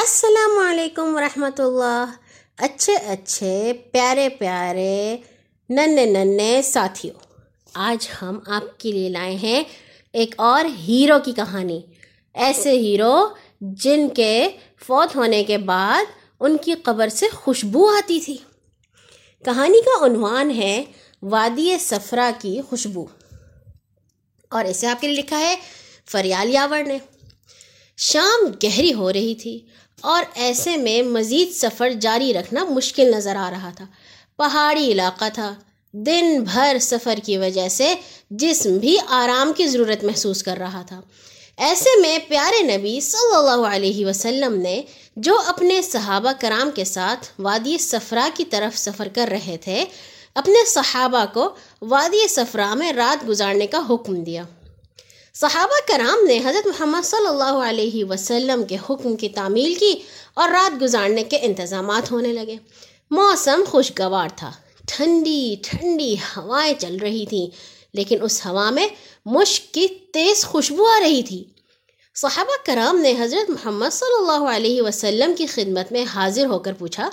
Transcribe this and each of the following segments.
السلام علیکم ورحمۃ اللہ اچھے اچھے، پیارے پیارے، ننے ننے ساتھیوں آج ہم آپ کے لیے لائے ہیں ایک اور ہیرو کی کہانی۔ ایسے ہیرو جن کے فوت ہونے کے بعد ان کی قبر سے خوشبو آتی تھی۔ کہانی کا عنوان ہے وادی سفرا کی خوشبو۔ اور اسے آپ کے لیے لکھا ہے فریال یاور نے۔ شام گہری ہو رہی تھی اور ایسے میں مزید سفر جاری رکھنا مشکل نظر آ رہا تھا۔ پہاڑی علاقہ تھا۔ دن بھر سفر کی وجہ سے جسم بھی آرام کی ضرورت محسوس کر رہا تھا۔ ایسے میں پیارے نبی صلی اللہ علیہ وسلم نے جو اپنے صحابہ کرام کے ساتھ وادی صفرا کی طرف سفر کر رہے تھے، اپنے صحابہ کو وادی صفرا میں رات گزارنے کا حکم دیا۔ صحابہ کرام نے حضرت محمد صلی اللہ علیہ وسلم کے حکم کی تعمیل کی اور رات گزارنے کے انتظامات ہونے لگے۔ موسم خوشگوار تھا۔ ٹھنڈی ٹھنڈی ہوائیں چل رہی تھیں، لیکن اس ہوا میں مشک کی تیز خوشبو آ رہی تھی۔ صحابہ کرام نے حضرت محمد صلی اللہ علیہ وسلم کی خدمت میں حاضر ہو کر پوچھا،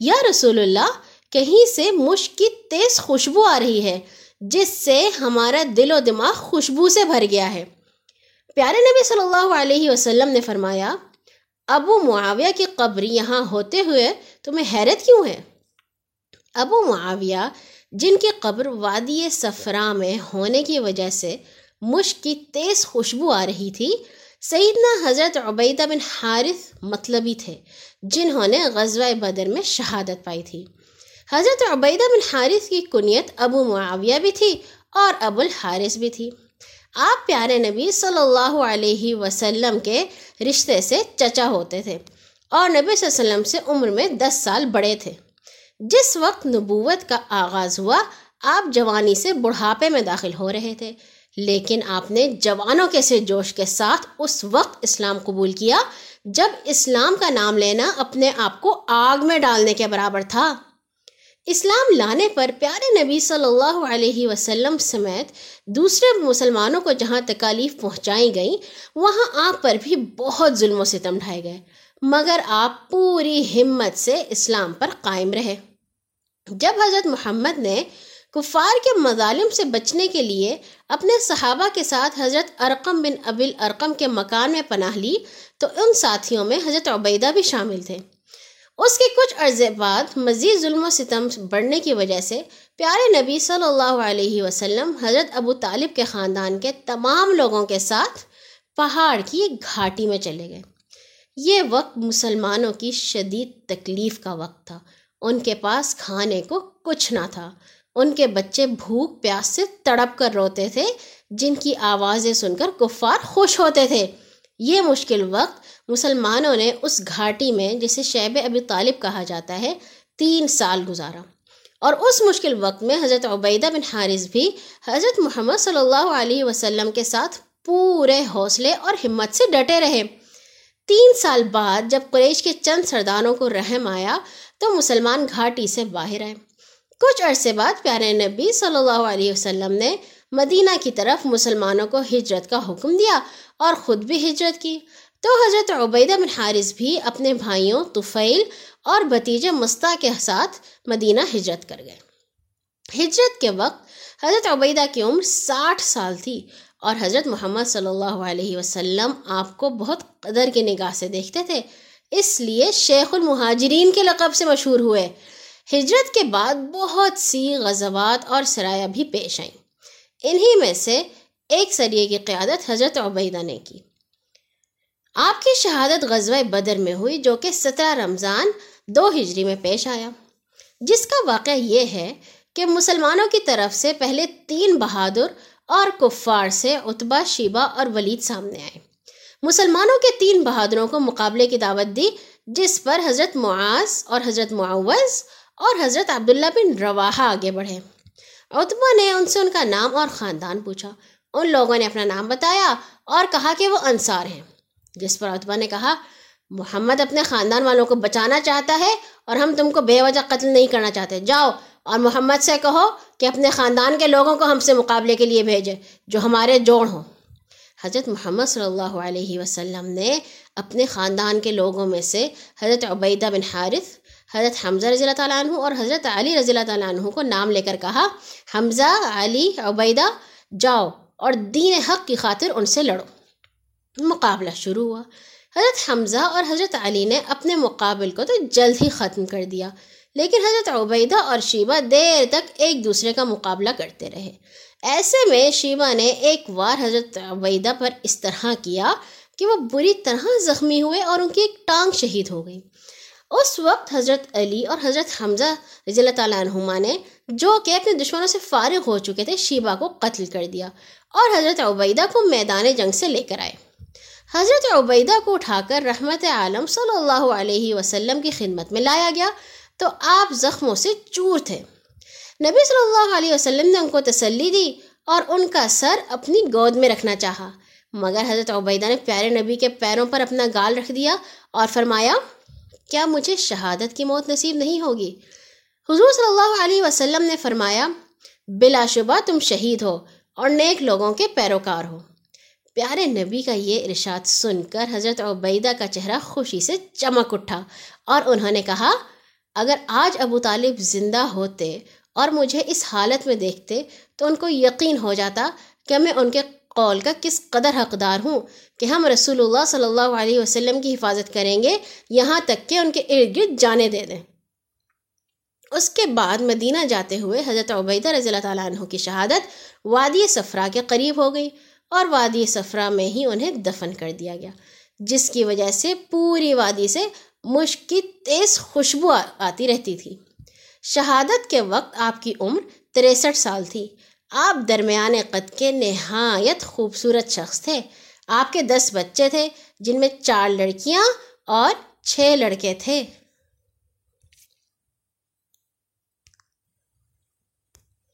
یا رسول اللہ، کہیں سے مشک کی تیز خوشبو آ رہی ہے؟ جس سے ہمارا دل و دماغ خوشبو سے بھر گیا ہے۔ پیارے نبی صلی اللہ علیہ وسلم نے فرمایا، ابو معاویہ کی قبر یہاں ہوتے ہوئے تمہیں حیرت کیوں ہے؟ ابو معاویہ، جن کی قبر وادی صفرا میں ہونے کی وجہ سے مشک کی تیز خوشبو آ رہی تھی، سیدنا حضرت عبیدہ بن حارث مطلبی تھے، جنہوں نے غزوہ بدر میں شہادت پائی تھی۔ حضرت عبیدہ بن حارث کی کنیت ابو معاویہ بھی تھی اور ابو الحارث بھی تھی۔ آپ پیارے نبی صلی اللہ علیہ وسلم کے رشتے سے چچا ہوتے تھے اور نبی صلی اللہ علیہ وسلم سے عمر میں دس سال بڑے تھے۔ جس وقت نبوت کا آغاز ہوا، آپ جوانی سے بڑھاپے میں داخل ہو رہے تھے۔ لیکن آپ نے جوانوں کے سے جوش کے ساتھ اس وقت اسلام قبول کیا، جب اسلام کا نام لینا اپنے آپ کو آگ میں ڈالنے کے برابر تھا۔ اسلام لانے پر پیارے نبی صلی اللہ علیہ وسلم سمیت دوسرے مسلمانوں کو جہاں تکالیف پہنچائی گئیں، وہاں آپ پر بھی بہت ظلم و ستم ڈھائے گئے۔ مگر آپ پوری ہمت سے اسلام پر قائم رہے۔ جب حضرت محمد نے کفار کے مظالم سے بچنے کے لیے اپنے صحابہ کے ساتھ حضرت ارقم بن ابل ارقم کے مکان میں پناہ لی، تو ان ساتھیوں میں حضرت عبیدہ بھی شامل تھے۔ اس کے کچھ عرضے بعد مزید ظلم و ستم بڑھنے کی وجہ سے پیارے نبی صلی اللہ علیہ وسلم، حضرت ابو طالب کے خاندان کے تمام لوگوں کے ساتھ پہاڑ کی ایک گھاٹی میں چلے گئے۔ یہ وقت مسلمانوں کی شدید تکلیف کا وقت تھا۔ ان کے پاس کھانے کو کچھ نہ تھا۔ ان کے بچے بھوک پیاس سے تڑپ کر روتے تھے، جن کی آوازیں سن کر کفار خوش ہوتے تھے۔ یہ مشکل وقت مسلمانوں نے اس گھاٹی میں جسے شیب ابی طالب کہا جاتا ہے، تین سال گزارا۔ اور اس مشکل وقت میں حضرت عبیدہ بن حارث بھی حضرت محمد صلی اللہ علیہ وسلم کے ساتھ پورے حوصلے اور ہمت سے ڈٹے رہے۔ تین سال بعد جب قریش کے چند سرداروں کو رحم آیا تو مسلمان گھاٹی سے باہر آئے۔ کچھ عرصے بعد پیارے نبی صلی اللہ علیہ وسلم نے مدینہ کی طرف مسلمانوں کو ہجرت کا حکم دیا۔ اور خود بھی ہجرت کی۔ تو حضرت عبیدہ بن حارث بھی اپنے بھائیوں طفیل اور بتیجے مستا کے ساتھ مدینہ ہجرت کر گئے۔ ہجرت کے وقت حضرت عبیدہ کی عمر ساٹھ سال تھی اور حضرت محمد صلی اللہ علیہ وسلم آپ کو بہت قدر کی نگاہ سے دیکھتے تھے۔ اس لیے شیخ المہاجرین کے لقب سے مشہور ہوئے۔ ہجرت کے بعد بہت سی غزوات اور سرایہ بھی پیش آئیں۔ انہی میں سے ایک سریے کی قیادت حضرت عبیدہ نے کی۔ آپ کی شہادت غزوہ بدر میں ہوئی جو کہ سترہ رمضان دو ہجری میں پیش آیا۔ جس کا واقعہ یہ ہے کہ مسلمانوں کی طرف سے پہلے تین بہادر اور کفار سے اتبا شیبہ اور ولید سامنے آئے۔ مسلمانوں کے تین بہادروں کو مقابلے کی دعوت دی، جس پر حضرت معاذ اور حضرت معوض اور حضرت عبداللہ بن رواحہ آگے بڑھے۔ اتبا نے ان سے ان کا نام اور خاندان پوچھا۔ ان لوگوں نے اپنا نام بتایا اور کہا کہ وہ انصار ہیں۔ جس پر اتبا نے کہا، محمد اپنے خاندان والوں کو بچانا چاہتا ہے اور ہم تم کو بے وجہ قتل نہیں کرنا چاہتے۔ جاؤ اور محمد سے کہو کہ اپنے خاندان کے لوگوں کو ہم سے مقابلے کے لیے بھیجے، جو ہمارے جوڑ ہوں۔ حضرت محمد صلی اللہ علیہ وسلم نے اپنے خاندان کے لوگوں میں سے حضرت عبیدہ بن حارث، حضرت حمزہ رضی اللہ تعالیٰ عنہ اور حضرت علی رضی اللہ تعالیٰ عنہ کو نام لے کر کہا، حمزہ، علی، عبیدہ، جاؤ اور دین حق کی خاطر ان سے لڑو۔ مقابلہ شروع ہوا۔ حضرت حمزہ اور حضرت علی نے اپنے مقابل کو تو جلد ہی ختم کر دیا، لیکن حضرت عبیدہ اور شیبہ دیر تک ایک دوسرے کا مقابلہ کرتے رہے۔ ایسے میں شیبہ نے ایک بار حضرت عبیدہ پر اس طرح کیا کہ وہ بری طرح زخمی ہوئے اور ان کی ایک ٹانگ شہید ہو گئی۔ اس وقت حضرت علی اور حضرت حمزہ رضی اللہ تعالیٰ عنہما نے جو کہ اپنے دشمنوں سے فارغ ہو چکے تھے، شیبہ کو قتل کر دیا اور حضرت عبیدہ کو میدان جنگ سے لے کر آئے۔ حضرت عبیدہ کو اٹھا کر رحمت عالم صلی اللہ علیہ وسلم کی خدمت میں لایا گیا۔ تو آپ زخموں سے چور تھے۔ نبی صلی اللہ علیہ وسلم نے ان کو تسلی دی اور ان کا سر اپنی گود میں رکھنا چاہا۔ مگر حضرت عبیدہ نے پیارے نبی کے پیروں پر اپنا گال رکھ دیا اور فرمایا کیا مجھے شہادت کی موت نصیب نہیں ہوگی؟ حضور صلی اللہ علیہ وسلم نے فرمایا، بلا شبہ تم شہید ہو اور نیک لوگوں کے پیروکار ہو۔ پیارے نبی کا یہ ارشاد سن کر حضرت عبیدہ کا چہرہ خوشی سے چمک اٹھا اور انہوں نے کہا، اگر آج ابو طالب زندہ ہوتے اور مجھے اس حالت میں دیکھتے تو ان کو یقین ہو جاتا کہ میں ان کے قول کا کس قدر حقدار ہوں کہ ہم رسول اللہ صلی اللہ علیہ وسلم کی حفاظت کریں گے، یہاں تک کہ ان کے ارد گرد جانے دے دیں۔ اس کے بعد مدینہ جاتے ہوئے حضرت عبیدہ رضی اللہ تعالیٰ عنہ کی شہادت وادی صفرا کے قریب ہو گئی اور وادی صفرا میں ہی انہیں دفن کر دیا گیا، جس کی وجہ سے پوری وادی سے مشک کی تیز خوشبو آتی رہتی تھی۔ شہادت کے وقت آپ کی عمر تریسٹھ سال تھی۔ آپ درمیان قد کے نہایت خوبصورت شخص تھے۔ آپ کے دس بچے تھے، جن میں چار لڑکیاں اور چھ لڑکے تھے۔